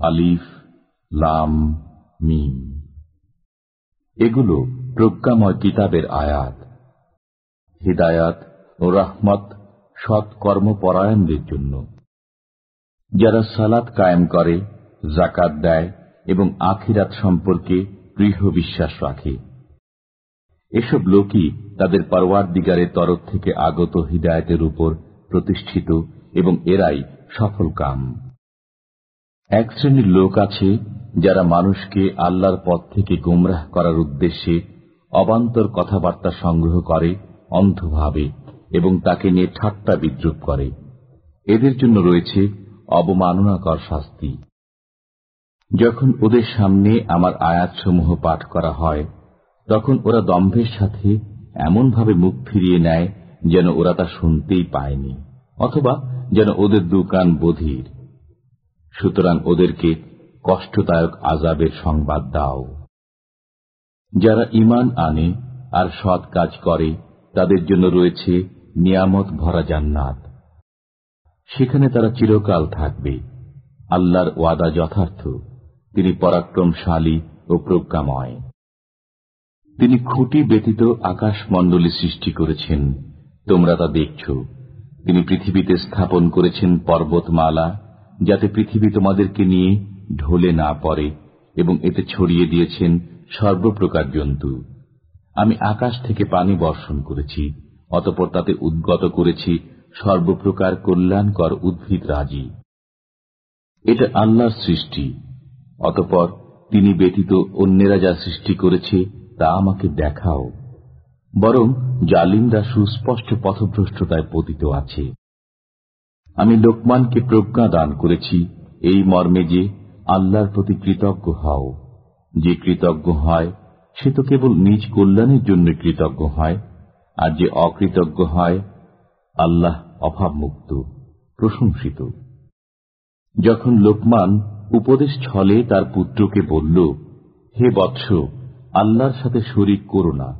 আলিফ, লাম, মিম। এগুলো প্রজ্ঞাময় কিতাবের আয়াত। হিদায়াত ও রহমত সৎ কর্মপরায়ণদের জন্য। যারা সালাত কায়েম করে জাকাত দেয় এবং আখিরাত সম্পর্কে দৃঢ় বিশ্বাস রাখে। এসব লোকই তাদের পরওয়ার দিগারের তরফ থেকে আগত হৃদায়তের উপর প্রতিষ্ঠিত এবং এরাই সফল কাম। এক শ্রেণির লোক আছে যারা মানুষকে আল্লাহর পথ থেকে গুমরাহ করার উদ্দেশ্যে অবান্তর কথাবার্তা সংগ্রহ করে, অন্ধভাবে, এবং তাকে নিয়ে ঠাট্টা বিদ্রুপ করে। এদের জন্য রয়েছে অবমাননাকর শাস্তি। যখন ওদের সামনে আমার আয়াতসমূহ পাঠ করা হয়, তখন ওরা দম্ভের সাথে এমনভাবে মুখ ফিরিয়ে নেয় যেন ওরা তা শুনতেই পায়নি, অথবা যেন ওদের দুকান বধির। সুতরাং ওদেরকে কষ্টদায়ক আজাবের সংবাদ দাও। যারা ইমান আনে আর সৎ কাজ করে, তাদের জন্য রয়েছে নিয়ামত ভরা জান্নাত। সেখানে তারা চিরকাল থাকবে। আল্লাহর ওয়াদা যথার্থ। তিনি পরাক্রমশালী ও প্রজ্ঞাময়। তিনি খুঁটি ব্যতীত আকাশমণ্ডলী সৃষ্টি করেছেন। তোমরা তা দেখছ। তিনি পৃথিবীতে স্থাপন করেছেন পর্বতমালা যাতে পৃথিবী তোমাদেরকে নিয়ে ঢলে না পড়ে এবং এতে ছড়িয়ে দিয়েছেন সর্বপ্রকার জন্তু। আমি আকাশ থেকে পানি বর্ষণ করেছি, অতপর তাতে উদ্গত করেছি সর্বপ্রকার কল্যাণকর উদ্ভিদ রাজি। এটা আল্লাহর সৃষ্টি, অতপর তিনি ব্যতীত অন্যেরা যা সৃষ্টি করেছে তা আমাকে দেখাও। বরং জালিমরা সুস্পষ্ট পথভ্রষ্টতায় পতিত আছে। আমি লোকমানকে প্রজ্ঞা দান করেছি এই মর্মে যে আল্লাহর প্রতি কৃতজ্ঞ হও। যে কৃতজ্ঞ হয়, সে তো কেবল নিজ কল্যাণের জন্য কৃতজ্ঞ হয়, আর যে অকৃতজ্ঞ হয়, আল্লাহ অভাবমুক্ত, প্রশংসিত। যখন লোকমান উপদেশ ছলে তার পুত্রকে বলল, হে বৎস, আল্লাহর সাথে শরিক করো না।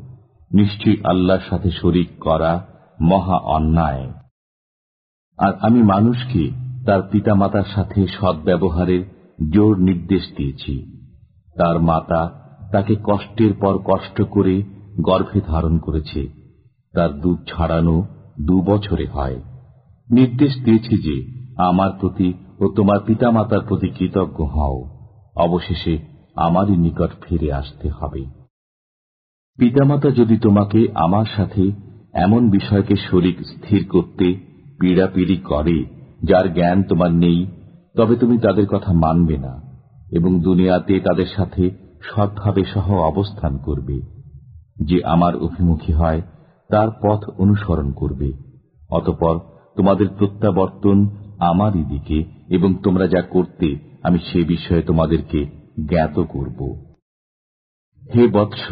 নিশ্চয়ই আল্লাহর সাথে শরিক করা মহা অন্যায়। আর আমি মানুষকে তার পিতামাতার সাথে সদ্ব্যবহারের জোর নির্দেশ দিয়েছি। তার মাতা তাকে কষ্টের পর কষ্ট করে গর্ভে ধারণ করেছে। তার দুধ ছাড়ানো দু বছরে হয়। নির্দেশ দিয়েছি যে আমার প্রতি ও তোমার পিতামাতার প্রতি কৃতজ্ঞ হও। অবশেষে আমারই নিকট ফিরে আসতে হবে। পিতামাতা যদি তোমাকে আমার সাথে এমন বিষয়কে শরিক স্থির করতে পীড়াপিড়ি করে, যার জ্ঞান তোমার নেই, তবে তুমি তাদের কথা মানবে না, এবং দুনিয়াতে তাদের সাথে সৎভাবে সহ অবস্থান করবে। যে আমার অভিমুখী হয়, তার পথ অনুসরণ করবে। অতপর তোমাদের প্রত্যাবর্তন আমারই দিকে, এবং তোমরা যা করতে, আমি সে বিষয়ে তোমাদেরকে জ্ঞাত করব। হে বৎস,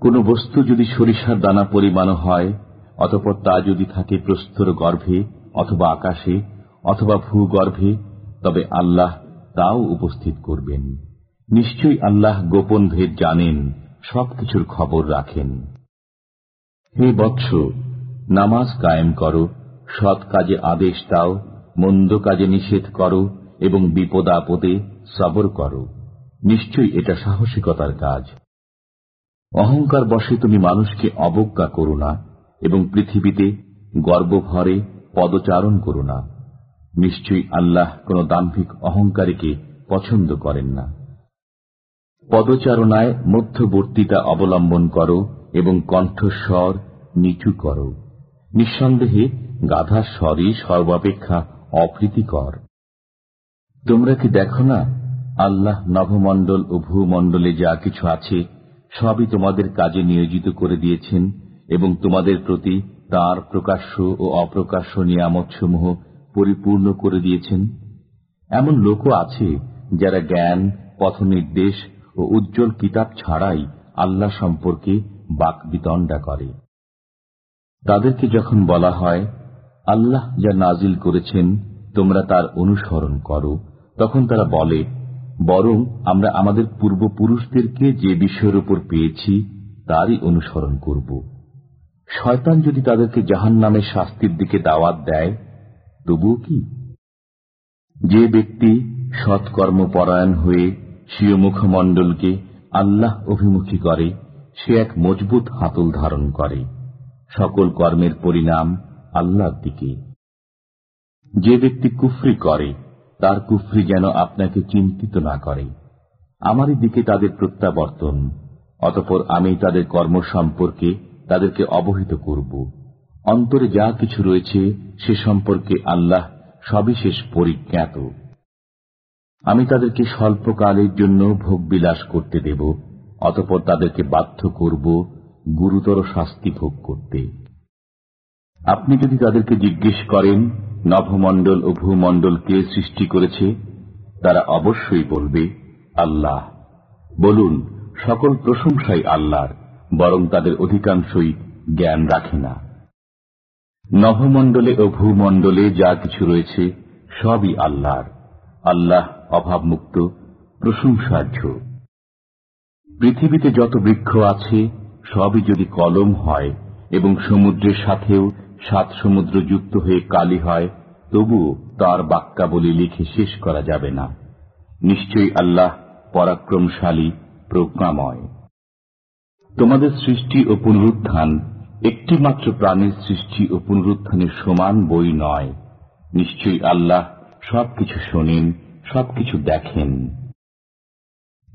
কোন বস্তু যদি সরিষার দানা পরিমাণ হয় অতপর তা যদি থাকে প্রস্তর গর্ভে অথবা আকাশে অথবা ভূগর্ভে, তবে আল্লাহ তাও উপস্থিত করবেন। নিশ্চয়ই আল্লাহ গোপন ভেদ জানেন, সবকিছুর খবর রাখেন। হে বৎস, নামাজ কায়েম করো, সৎ কাজে আদেশ দাও, মন্দ কাজে নিষেধ করো এবং বিপদ আপদে সবর করো। নিশ্চয়ই এটা সাহসিকতার কাজ। অহংকার বসে তুমি মানুষকে অবজ্ঞা করো না এবং পৃথিবীতে গর্বভরে পদচারণ করো না। নিশ্চয়ই আল্লাহ কোন দাম্ভিক অহংকারীকে পছন্দ করেন না। পদচারণায় মধ্যবর্তীতা অবলম্বন করো এবং কণ্ঠস্বর নিচু করো। নিঃসন্দেহে গাধার স্বরই সর্বাপেক্ষা অপ্রীতিকর। তোমরা কি দেখো না? আল্লাহ নভমণ্ডল ও ভূমণ্ডলে যা কিছু আছে, সবই তোমাদের কাজে নিয়োজিত করে দিয়েছেন। এবং তোমাদের প্রতি তার প্রকাশ্য ও অপ্রকাশ্য নিয়ামতসমূহ পরিপূর্ণ করে দিয়েছেন। এমন লোকও আছে যারা জ্ঞান, পথনির্দেশ ও উজ্জ্বল কিতাব ছাড়াই আল্লাহ সম্পর্কে বাকবিতণ্ডা করে। তাদেরকে যখন বলা হয়, আল্লাহ যা নাজিল করেছেন, তোমরা তার অনুসরণ করো, তখন তারা বলে, বরং আমরা আমাদের পূর্বপুরুষদেরকে যে বিষয়ের উপর পেয়েছি, তারই অনুসরণ করব। শয়তান যদি তাদেরকে জাহান নামের শাস্তির দিকে দাওয়াত দেয়, তবুও কি? যে ব্যক্তি সৎকর্মপরায়ণ হয়ে স্বীয় মুখমণ্ডলকে আল্লাহ অভিমুখী করে, সে এক মজবুত হাতল ধারণ করে। সকল কর্মের পরিণাম আল্লাহর দিকে। যে ব্যক্তি কুফরি করে, তার কুফরি যেন আপনাকে চিন্তিত না করে। আমারই দিকে তাদের প্রত্যাবর্তন, অতপর আমি তাদের কর্ম সম্পর্কে তাদেরকে অবহিত করব। অন্তরে যা কিছু রয়েছে, সে সম্পর্কে আল্লাহ সবিশেষ পরিজ্ঞাত। আমি তাদেরকে স্বল্পকালের জন্য ভোগ বিলাস করতে দেব, অতপর তাদেরকে বাধ্য করব গুরুতর শাস্তি ভোগ করতে। আপনি যদি তাদেরকে জিজ্ঞেস করেন, নভমণ্ডল ও ভূমণ্ডল কে সৃষ্টি করেছে, তারা অবশ্যই বলবে, আল্লাহ। বলুন, সকল প্রশংসাই আল্লাহর। বরং তাদের অধিকাংশই জ্ঞান রাখে না। নভমণ্ডলে ও ভূমণ্ডলে যা কিছু রয়েছে, সবই আল্লাহর। আল্লাহ অভাবমুক্ত, প্রশংসার্য। পৃথিবীতে যত বৃক্ষ আছে, সবই যদি কলম হয় এবং সমুদ্রের সাথেও সাত সমুদ্র যুক্ত হয়ে কালি হয় তবু তার বাক্যাবলী লিখে শেষ করা যাবে না। নিশ্চয়ই আল্লাহ পরাক্রমশালী, প্রজ্ঞাময়। তোমাদের সৃষ্টি ও পুনরুত্থান একটি মাত্র প্রাণের সৃষ্টি ও পুনরুত্থানের সমান বই নয়। নিশ্চয়ই আল্লাহ সবকিছু শোনেন, সবকিছু দেখেন।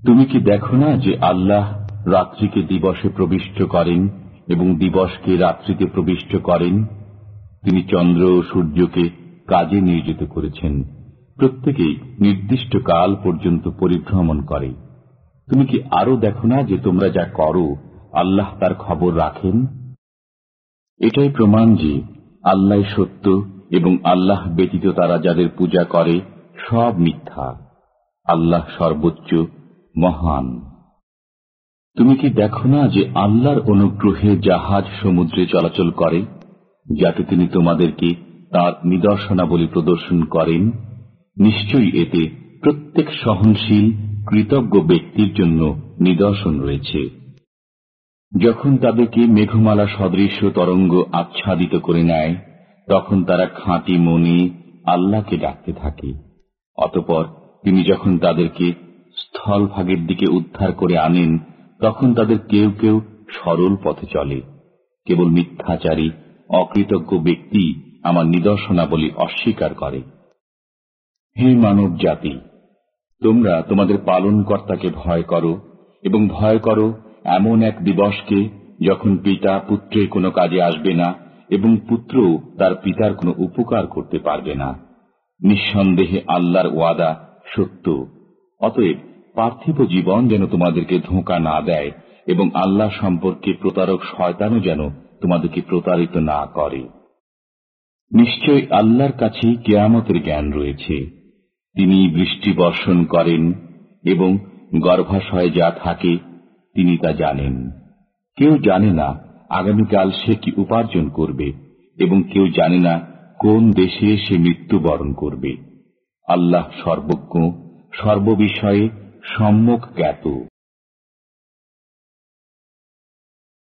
তুমি কি দেখো না যে আল্লাহ রাত্রিকে দিবসে প্রবিষ্ট করেন এবং দিবসকে রাত্রিতে প্রবিষ্ট করেন? তিনি চন্দ্র ও সূর্যকে কাজে নিয়োজিত করেছেন। প্রত্যেকেই নির্দিষ্ট কাল পর্যন্ত পরিভ্রমণ করে। তুমি কি আরও দেখো না যে তোমরা যা করো আল্লাহ তার খবর রাখেন? এটাই প্রমাণ যে আল্লাহ সত্য এবং আল্লাহ ব্যতীত তারা যাদের পূজা করে সব মিথ্যা। আল্লাহ সর্বোচ্চ, মহান। তুমি কি দেখো না যে আল্লাহর অনুগ্রহে জাহাজ সমুদ্রে চলাচল করে, যাতে তিনি তোমাদেরকে তার নিদর্শনাবলী প্রদর্শন করেন? নিশ্চয়ই এতে প্রত্যেক সহনশীল, কৃতজ্ঞ ব্যক্তির জন্য নিদর্শন রয়েছে। যখন তাদেরকে মেঘমালা সদৃশ্য তরঙ্গ আচ্ছাদিত করে নেয়, তখন তারা খাঁটি মনে আল্লাহকে ডাকতে থাকে। অতপর তিনি যখন তাদেরকে স্থলভাগের দিকে উদ্ধার করে আনেন, তখন তাদের কেউ কেউ সরল পথে চলে। কেবল মিথ্যাচারী, অকৃতজ্ঞ ব্যক্তি আমার নিদর্শনাবলী অস্বীকার করে। হে মানব জাতি তোমরা তোমাদের পালনকর্তাকে ভয় করো এবং ভয় করো এমন এক দিবসকে যখন পিতা পুত্রের কোনো কাজে আসবে না এবং পুত্রও তার পিতার কোনো উপকার করতে পারবে না, নিঃসন্দেহে আল্লাহর ওয়াদা সত্য। অতএব পার্থিব জীবন যেন তোমাদেরকে ধোঁকা না দেয় এবং আল্লাহ সম্পর্কে প্রতারক শয়তানও যেন তোমাদেরকে প্রতারিত না করে। নিশ্চয় আল্লাহর কাছেই কেয়ামতের জ্ঞান রয়েছে। তিনি বৃষ্টি বর্ষণ করেন এবং গর্ভাশয়ে যা থাকে তিনি তা জানেন। কেউ জানে না আগামীকাল সে কি উপার্জন করবে এবং কেউ জানে না কোন দেশে সে মৃত্যুবরণ করবে। আল্লাহ সর্বজ্ঞ, সর্ববিষয়ে সম্যক জ্ঞাত।